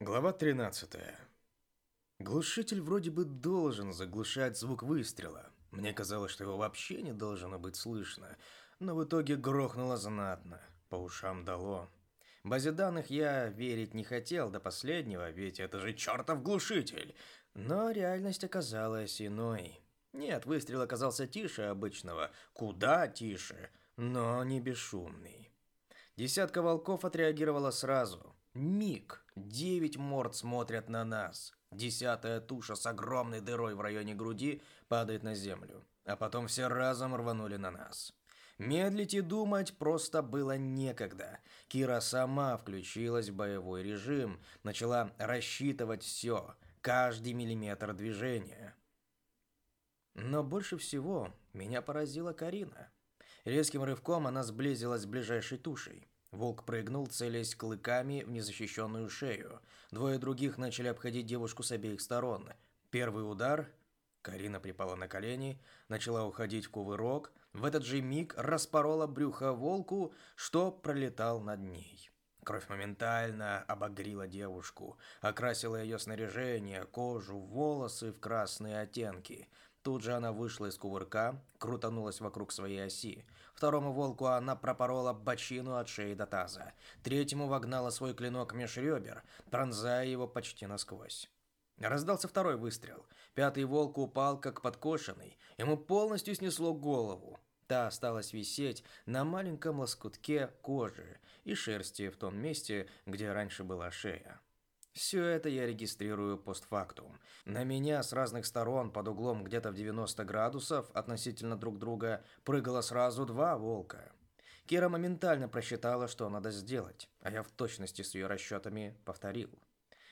Глава 13. Глушитель вроде бы должен заглушать звук выстрела. Мне казалось, что его вообще не должно быть слышно, но в итоге грохнуло знатно, по ушам дало. Базе данных я верить не хотел до последнего, ведь это же чертов глушитель. Но реальность оказалась иной. Нет, выстрел оказался тише обычного, куда тише, но не бесшумный. Десятка волков отреагировала сразу – Миг. Девять морд смотрят на нас. Десятая туша с огромной дырой в районе груди падает на землю. А потом все разом рванули на нас. Медлить и думать просто было некогда. Кира сама включилась в боевой режим, начала рассчитывать все, каждый миллиметр движения. Но больше всего меня поразила Карина. Резким рывком она сблизилась с ближайшей тушей. Волк прыгнул, целясь клыками в незащищенную шею. Двое других начали обходить девушку с обеих сторон. Первый удар. Карина припала на колени, начала уходить в кувырок. В этот же миг распорола брюхо волку, что пролетал над ней. Кровь моментально обогрила девушку, окрасила ее снаряжение, кожу, волосы в красные оттенки. Тут же она вышла из кувырка, крутанулась вокруг своей оси. Второму волку она пропорола бочину от шеи до таза. Третьему вогнала свой клинок меж ребер, пронзая его почти насквозь. Раздался второй выстрел. Пятый волк упал, как подкошенный. Ему полностью снесло голову. Та осталась висеть на маленьком лоскутке кожи и шерсти в том месте, где раньше была шея. Все это я регистрирую постфактум. На меня с разных сторон под углом где-то в 90 градусов относительно друг друга прыгало сразу два волка. Кира моментально просчитала, что надо сделать, а я в точности с ее расчетами повторил.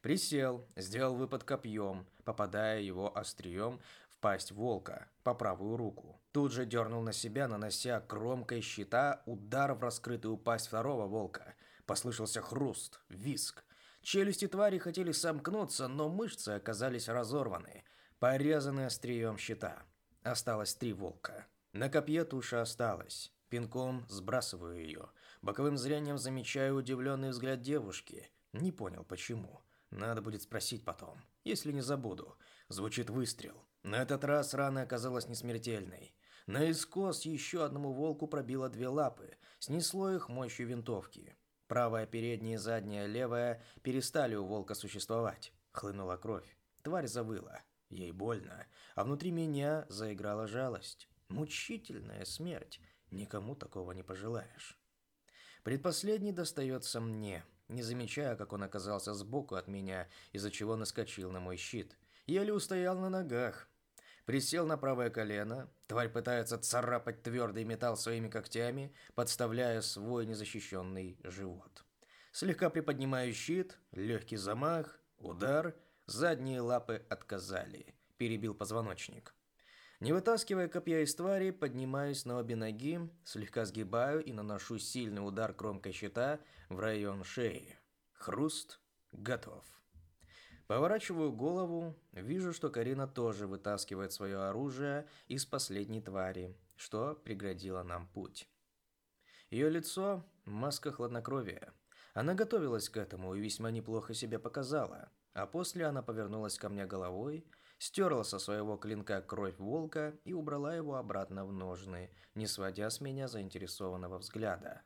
Присел, сделал выпад копьем, попадая его острием в пасть волка по правую руку. Тут же дернул на себя, нанося кромкой щита удар в раскрытую пасть второго волка. Послышался хруст, виск. Челюсти твари хотели сомкнуться, но мышцы оказались разорваны, порезаны острием щита. Осталось три волка. На копье туша осталась. Пинком сбрасываю ее. Боковым зрением замечаю удивленный взгляд девушки. Не понял, почему. Надо будет спросить потом, если не забуду. Звучит выстрел. На этот раз рана оказалась несмертельной. Наискос еще одному волку пробило две лапы, снесло их мощью винтовки. Правая передняя задняя левая перестали у волка существовать. Хлынула кровь. Тварь завыла. Ей больно. А внутри меня заиграла жалость. Мучительная смерть. Никому такого не пожелаешь. Предпоследний достается мне, не замечая, как он оказался сбоку от меня, из-за чего наскочил на мой щит. Еле устоял на ногах. Присел на правое колено. Тварь пытается царапать твердый металл своими когтями, подставляя свой незащищенный живот. Слегка приподнимаю щит, легкий замах, удар, задние лапы отказали. Перебил позвоночник. Не вытаскивая копья из твари, поднимаюсь на обе ноги, слегка сгибаю и наношу сильный удар кромкой щита в район шеи. Хруст. Готов. Поворачиваю голову, вижу, что Карина тоже вытаскивает свое оружие из последней твари, что преградило нам путь. Ее лицо – маска хладнокровия. Она готовилась к этому и весьма неплохо себя показала, а после она повернулась ко мне головой, стерла со своего клинка кровь волка и убрала его обратно в ножны, не сводя с меня заинтересованного взгляда.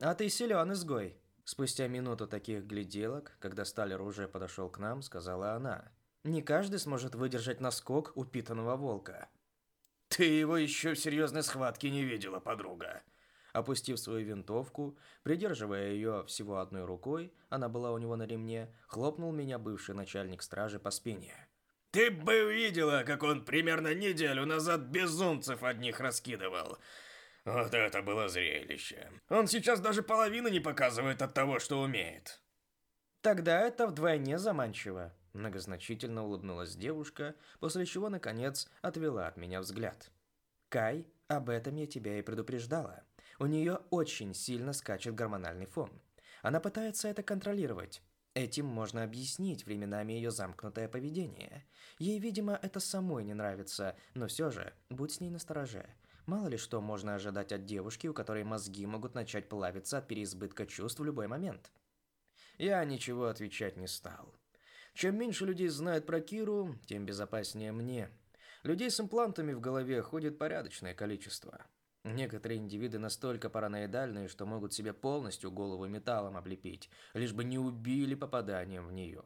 «А ты силен, изгой!» Спустя минуту таких гляделок, когда Сталер уже подошел к нам, сказала она. «Не каждый сможет выдержать наскок упитанного волка». «Ты его еще в серьезной схватке не видела, подруга!» Опустив свою винтовку, придерживая ее всего одной рукой, она была у него на ремне, хлопнул меня бывший начальник стражи по спине. «Ты бы видела, как он примерно неделю назад безумцев одних раскидывал!» Вот это было зрелище. Он сейчас даже половины не показывает от того, что умеет. Тогда это вдвойне заманчиво. Многозначительно улыбнулась девушка, после чего, наконец, отвела от меня взгляд. Кай, об этом я тебя и предупреждала. У нее очень сильно скачет гормональный фон. Она пытается это контролировать. Этим можно объяснить временами ее замкнутое поведение. Ей, видимо, это самой не нравится, но все же, будь с ней настороже. Мало ли что можно ожидать от девушки, у которой мозги могут начать плавиться от переизбытка чувств в любой момент. Я ничего отвечать не стал. Чем меньше людей знает про Киру, тем безопаснее мне. Людей с имплантами в голове ходит порядочное количество. Некоторые индивиды настолько параноидальные, что могут себе полностью голову металлом облепить, лишь бы не убили попаданием в нее.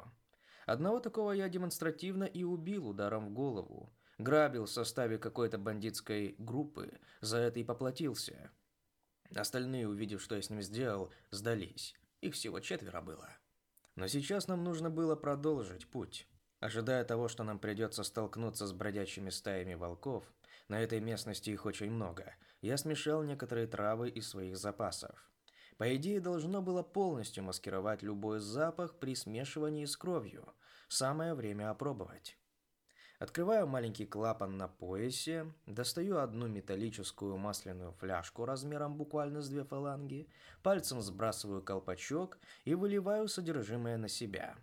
Одного такого я демонстративно и убил ударом в голову. Грабил в составе какой-то бандитской группы, за это и поплатился. Остальные, увидев, что я с ним сделал, сдались. Их всего четверо было. Но сейчас нам нужно было продолжить путь. Ожидая того, что нам придется столкнуться с бродячими стаями волков, на этой местности их очень много, я смешал некоторые травы из своих запасов. По идее, должно было полностью маскировать любой запах при смешивании с кровью. Самое время опробовать. Открываю маленький клапан на поясе, достаю одну металлическую масляную фляжку размером буквально с две фаланги, пальцем сбрасываю колпачок и выливаю содержимое на себя.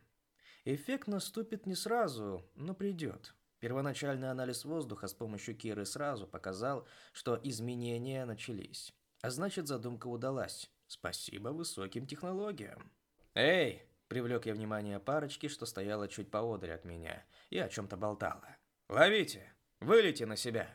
Эффект наступит не сразу, но придет. Первоначальный анализ воздуха с помощью Киры сразу показал, что изменения начались. А значит, задумка удалась. Спасибо высоким технологиям. «Эй!» Привлек я внимание парочки, что стояла чуть поодаль от меня и о чем-то болтала. «Ловите! Вылейте на себя!»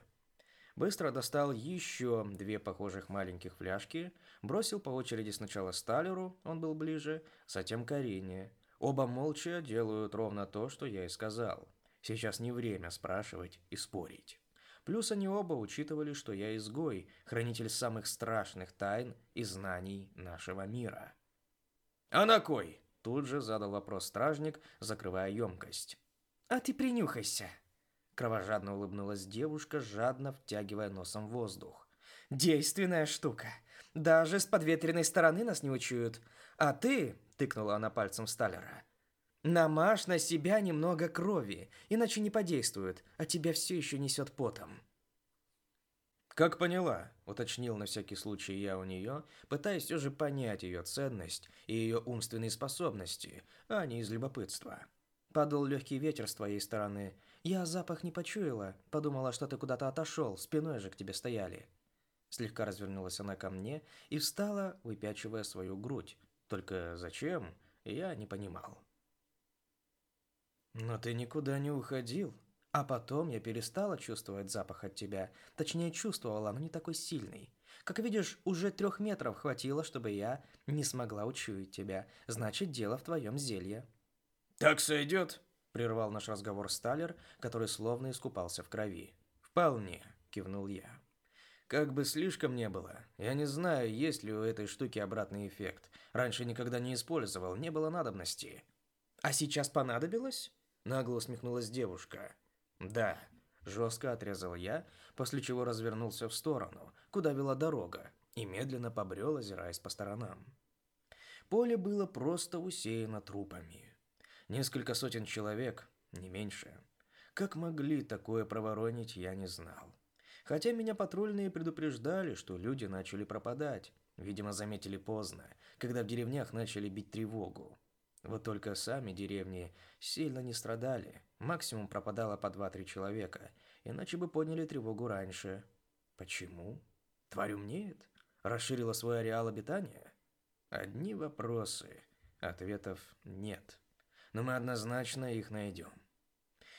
Быстро достал еще две похожих маленьких фляжки, бросил по очереди сначала Сталеру, он был ближе, затем Карине. Оба молча делают ровно то, что я и сказал. Сейчас не время спрашивать и спорить. Плюс они оба учитывали, что я изгой, хранитель самых страшных тайн и знаний нашего мира. «А на кой?» Тут же задал вопрос стражник, закрывая емкость. «А ты принюхайся!» Кровожадно улыбнулась девушка, жадно втягивая носом воздух. «Действенная штука. Даже с подветренной стороны нас не учуют. А ты, — тыкнула она пальцем Сталлера, — намажь на себя немного крови, иначе не подействует, а тебя все еще несет потом». «Как поняла», — уточнил на всякий случай я у нее, пытаясь все же понять ее ценность и ее умственные способности, а не из любопытства. Падал легкий ветер с твоей стороны. Я запах не почуяла, подумала, что ты куда-то отошел, спиной же к тебе стояли. Слегка развернулась она ко мне и встала, выпячивая свою грудь. Только зачем, я не понимал. «Но ты никуда не уходил», а потом я перестала чувствовать запах от тебя. Точнее, чувствовала, но не такой сильный. Как видишь, уже трех метров хватило, чтобы я не смогла учуять тебя. Значит, дело в твоем зелье. «Так сойдет?» – прервал наш разговор Сталер, который словно искупался в крови. «Вполне», – кивнул я. Как бы слишком не было. Я не знаю, есть ли у этой штуки обратный эффект. Раньше никогда не использовал, не было надобности. А сейчас понадобилось? Нагло усмехнулась девушка. «Да», – жестко отрезал я, после чего развернулся в сторону, куда вела дорога, и медленно побрел, озираясь по сторонам. Поле было просто усеяно трупами. Несколько сотен человек, не меньше. Как могли такое проворонить, я не знал. Хотя меня патрульные предупреждали, что люди начали пропадать. Видимо, заметили поздно, когда в деревнях начали бить тревогу. Вот только сами деревни сильно не страдали. Максимум пропадало по 2-3 человека, иначе бы подняли тревогу раньше. Почему? Тварь умнеет? Расширила свой ареал обитания? Одни вопросы. Ответов нет. Но мы однозначно их найдем.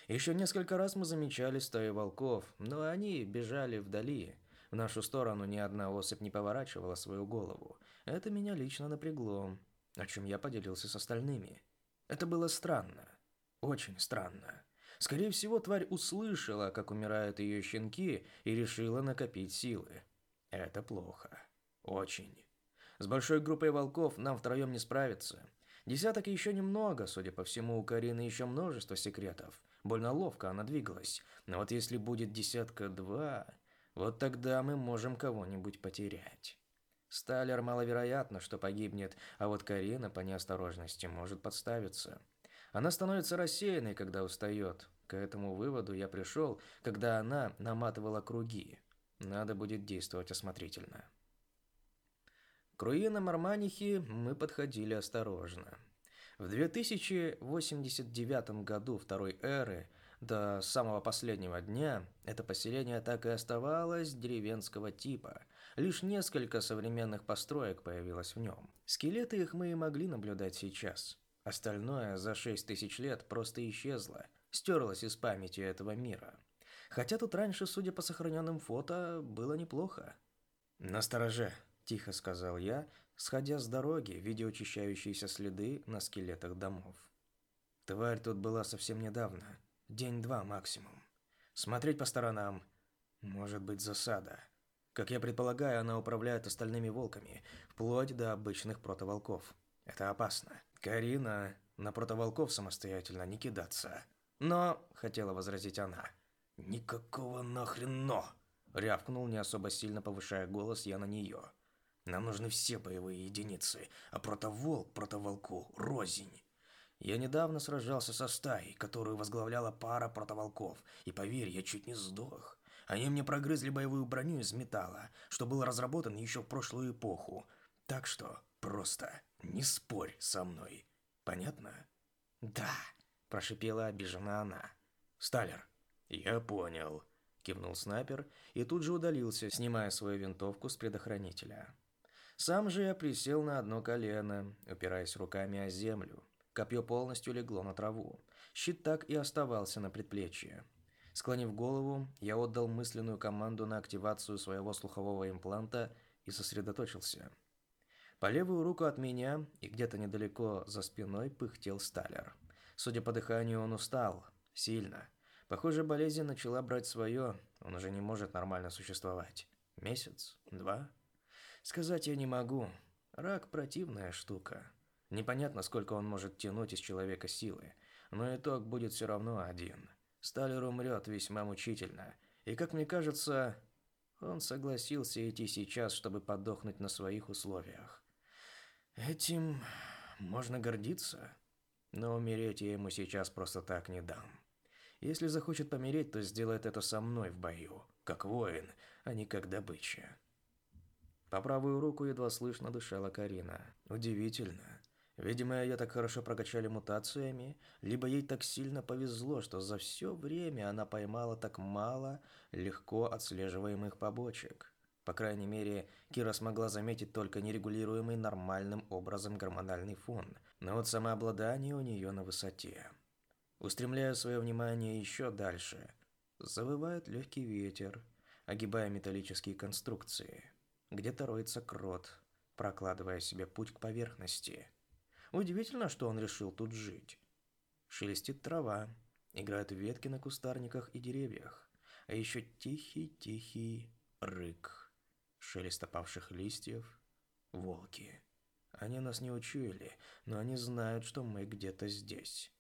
Еще несколько раз мы замечали стаи волков, но они бежали вдали. В нашу сторону ни одна особь не поворачивала свою голову. Это меня лично напрягло о чем я поделился с остальными. Это было странно. Очень странно. Скорее всего, тварь услышала, как умирают ее щенки, и решила накопить силы. Это плохо. Очень. С большой группой волков нам втроем не справиться. Десяток еще немного, судя по всему, у Карины еще множество секретов. Больно ловко она двигалась. Но вот если будет десятка-два, вот тогда мы можем кого-нибудь потерять. Сталер маловероятно, что погибнет, а вот Карина по неосторожности может подставиться. Она становится рассеянной, когда устает. К этому выводу я пришел, когда она наматывала круги. Надо будет действовать осмотрительно. К руинам Арманихи мы подходили осторожно. В 2089 году второй эры До самого последнего дня это поселение так и оставалось деревенского типа. Лишь несколько современных построек появилось в нем. Скелеты их мы и могли наблюдать сейчас. Остальное за шесть тысяч лет просто исчезло, стерлось из памяти этого мира. Хотя тут раньше, судя по сохраненным фото, было неплохо. «Настороже», – тихо сказал я, сходя с дороги, видя очищающиеся следы на скелетах домов. Тварь тут была совсем недавно, день-два максимум. Смотреть по сторонам, может быть засада. Как я предполагаю, она управляет остальными волками, вплоть до обычных протоволков. Это опасно. Карина, на протоволков самостоятельно не кидаться. Но, хотела возразить она, «Никакого нахрен «но», — рявкнул, не особо сильно повышая голос я на нее. «Нам нужны все боевые единицы, а протоволк протоволку — рознь». Я недавно сражался со стаей, которую возглавляла пара протоволков, и поверь, я чуть не сдох. Они мне прогрызли боевую броню из металла, что был разработан еще в прошлую эпоху. Так что просто не спорь со мной. Понятно? Да, прошипела обиженно она. Сталер, «Я понял», – кивнул снайпер и тут же удалился, снимая свою винтовку с предохранителя. Сам же я присел на одно колено, упираясь руками о землю. Копье полностью легло на траву. Щит так и оставался на предплечье. Склонив голову, я отдал мысленную команду на активацию своего слухового импланта и сосредоточился. По левую руку от меня и где-то недалеко за спиной пыхтел Сталер. Судя по дыханию, он устал. Сильно. Похоже, болезнь начала брать свое, он уже не может нормально существовать. Месяц? Два? Сказать я не могу. Рак – противная штука. Непонятно, сколько он может тянуть из человека силы, но итог будет все равно один. Сталер умрет весьма мучительно, и, как мне кажется, он согласился идти сейчас, чтобы подохнуть на своих условиях. Этим можно гордиться, но умереть я ему сейчас просто так не дам. Если захочет помереть, то сделает это со мной в бою, как воин, а не как добыча. По правую руку едва слышно дышала Карина. Удивительно. Видимо, ее так хорошо прокачали мутациями, либо ей так сильно повезло, что за все время она поймала так мало легко отслеживаемых побочек. По крайней мере, Кира смогла заметить только нерегулируемый нормальным образом гормональный фон, но вот самообладание у нее на высоте. Устремляя свое внимание еще дальше, завывает легкий ветер, огибая металлические конструкции. Где-то роется крот, прокладывая себе путь к поверхности. Удивительно, что он решил тут жить. Шелестит трава, играют ветки на кустарниках и деревьях, а еще тихий-тихий рык, шелест опавших листьев, волки. Они нас не учуяли, но они знают, что мы где-то здесь.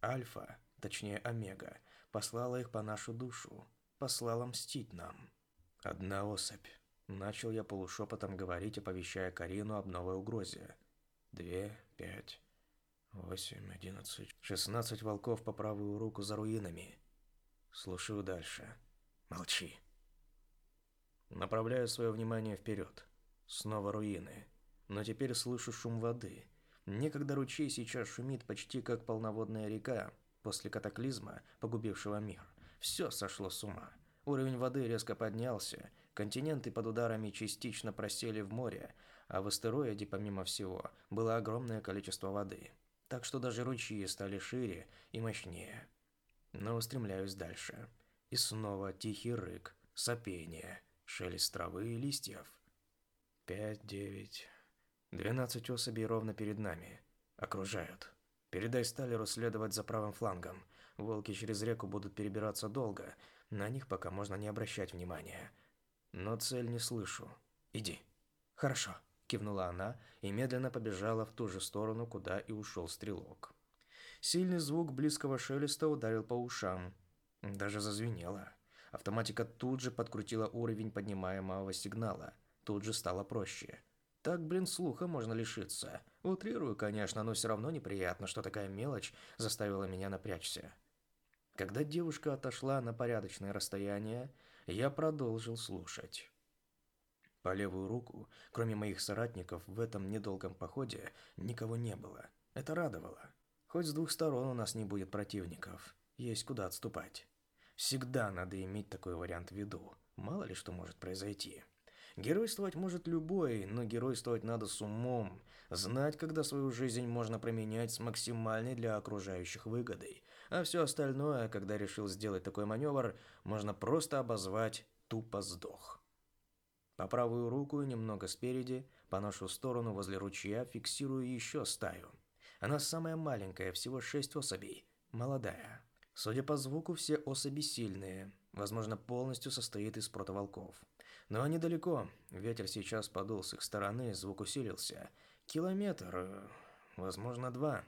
Альфа, точнее Омега, послала их по нашу душу, послала мстить нам. Одна особь. Начал я полушепотом говорить, оповещая Карину об новой угрозе. Две, пять, восемь, одиннадцать, шестнадцать волков по правую руку за руинами. Слушаю дальше. Молчи. Направляю свое внимание вперед. Снова руины. Но теперь слышу шум воды. Некогда ручей сейчас шумит почти как полноводная река после катаклизма, погубившего мир. Все сошло с ума. Уровень воды резко поднялся, континенты под ударами частично просели в море, а в астероиде, помимо всего, было огромное количество воды. Так что даже ручьи стали шире и мощнее. Но устремляюсь дальше. И снова тихий рык, сопение, шелест травы и листьев. Пять, девять, Двенадцать особей ровно перед нами. Окружают. Передай Сталеру следовать за правым флангом. Волки через реку будут перебираться долго. На них пока можно не обращать внимания. Но цель не слышу. Иди. Хорошо, кивнула она и медленно побежала в ту же сторону, куда и ушел стрелок. Сильный звук близкого шелеста ударил по ушам. Даже зазвенело. Автоматика тут же подкрутила уровень поднимаемого сигнала. Тут же стало проще. Так, блин, слуха можно лишиться. Утрирую, конечно, но все равно неприятно, что такая мелочь заставила меня напрячься. Когда девушка отошла на порядочное расстояние, я продолжил слушать. По левую руку, кроме моих соратников, в этом недолгом походе никого не было. Это радовало. Хоть с двух сторон у нас не будет противников. есть куда отступать. Всегда надо иметь такой вариант в виду. Мало ли что может произойти. Геройствовать может любой, но геройствовать надо с умом. Знать, когда свою жизнь можно променять с максимальной для окружающих выгодой. А все остальное, когда решил сделать такой маневр, можно просто обозвать «тупо сдох». По правую руку, немного спереди, по нашу сторону возле ручья, фиксирую еще стаю. Она самая маленькая, всего шесть особей, молодая. Судя по звуку, все особи сильные, возможно, полностью состоит из протоволков. Но они далеко. Ветер сейчас подул с их стороны, звук усилился. Километр, э, возможно, два.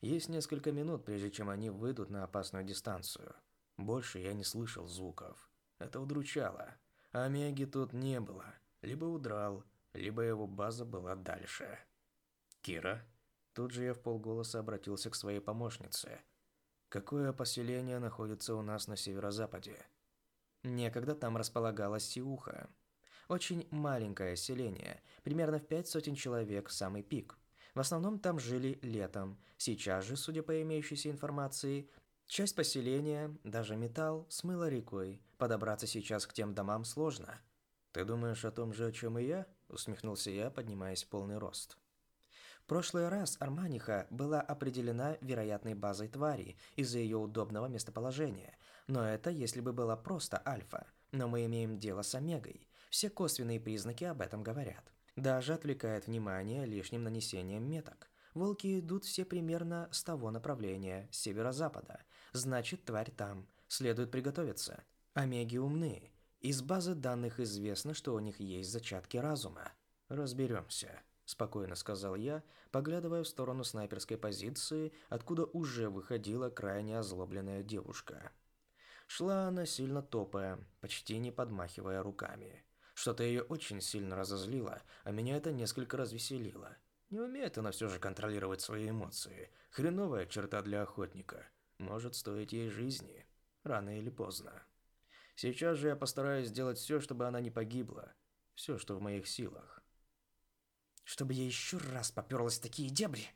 Есть несколько минут, прежде чем они выйдут на опасную дистанцию. Больше я не слышал звуков. Это удручало. Омеги тут не было. Либо удрал, либо его база была дальше. «Кира?» Тут же я в полголоса обратился к своей помощнице. «Какое поселение находится у нас на северо-западе?» Некогда там располагалась Сиуха. Очень маленькое селение, примерно в пять сотен человек, самый пик. В основном там жили летом. Сейчас же, судя по имеющейся информации, часть поселения, даже металл, смыло рекой. Подобраться сейчас к тем домам сложно. «Ты думаешь о том же, о чем и я?» – усмехнулся я, поднимаясь в полный рост. В прошлый раз Арманиха была определена вероятной базой твари из-за ее удобного местоположения, но это если бы была просто альфа. Но мы имеем дело с омегой. Все косвенные признаки об этом говорят. Даже отвлекает внимание лишним нанесением меток. Волки идут все примерно с того направления, с северо-запада. Значит, тварь там. Следует приготовиться. Омеги умны. Из базы данных известно, что у них есть зачатки разума. Разберемся, спокойно сказал я, поглядывая в сторону снайперской позиции, откуда уже выходила крайне озлобленная девушка. Шла она сильно топая, почти не подмахивая руками. Что-то ее очень сильно разозлило, а меня это несколько развеселило. Не умеет она все же контролировать свои эмоции. Хреновая черта для охотника. Может стоить ей жизни. Рано или поздно. Сейчас же я постараюсь сделать все, чтобы она не погибла. Все, что в моих силах. Чтобы я еще раз поперлась в такие дебри,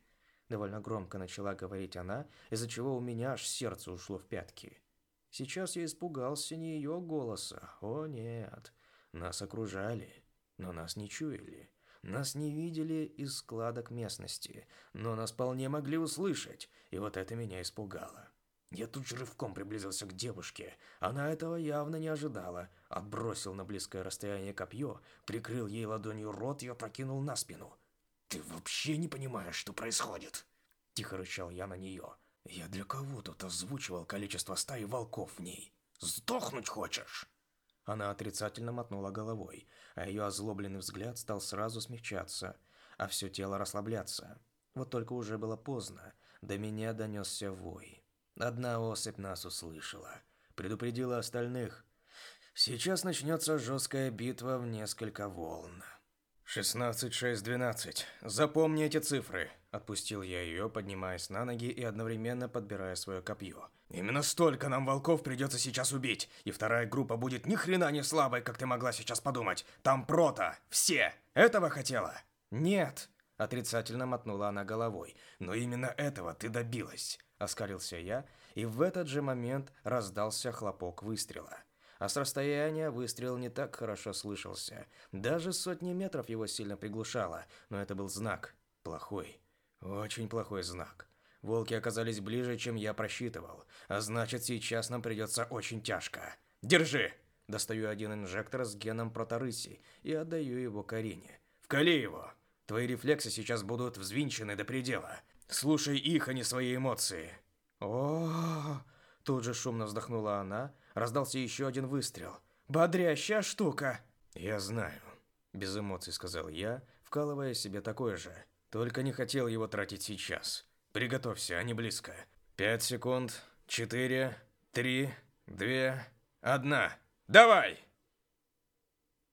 довольно громко начала говорить она, из-за чего у меня аж сердце ушло в пятки. Сейчас я испугался не ее голоса. О нет, нас окружали, но нас не чуяли. Нас не видели из складок местности, но нас вполне могли услышать, и вот это меня испугало. Я тут же рывком приблизился к девушке. Она этого явно не ожидала. Отбросил на близкое расстояние копье, прикрыл ей ладонью рот и опрокинул на спину. «Ты вообще не понимаешь, что происходит?» Тихо рычал я на нее. Я для кого тут озвучивал количество стаи волков в ней? Сдохнуть хочешь? Она отрицательно мотнула головой, а ее озлобленный взгляд стал сразу смягчаться, а все тело расслабляться. Вот только уже было поздно, до меня донесся вой. Одна особь нас услышала, предупредила остальных. Сейчас начнется жесткая битва в несколько волн. 16-6-12. Запомни эти цифры. Отпустил я ее, поднимаясь на ноги и одновременно подбирая свое копье. Именно столько нам волков придется сейчас убить, и вторая группа будет ни хрена не слабой, как ты могла сейчас подумать. Там прота, все. Этого хотела? Нет. Отрицательно мотнула она головой. Но именно этого ты добилась. Оскалился я, и в этот же момент раздался хлопок выстрела. А с расстояния выстрел не так хорошо слышался. Даже сотни метров его сильно приглушало, но это был знак. Плохой. Очень плохой знак. Волки оказались ближе, чем я просчитывал, а значит, сейчас нам придется очень тяжко. Держи! Достаю один инжектор с геном проторыси и отдаю его Карине. Вкали его! Твои рефлексы сейчас будут взвинчены до предела. Слушай их, а не свои эмоции. О, -о, -о, -о Тут же шумно вздохнула она, раздался еще один выстрел. Бодрящая штука. Я знаю, без эмоций сказал я, вкалывая себе такое же. Только не хотел его тратить сейчас. Приготовься, они близко. Пять секунд. Четыре. Три. Две. Одна. Давай!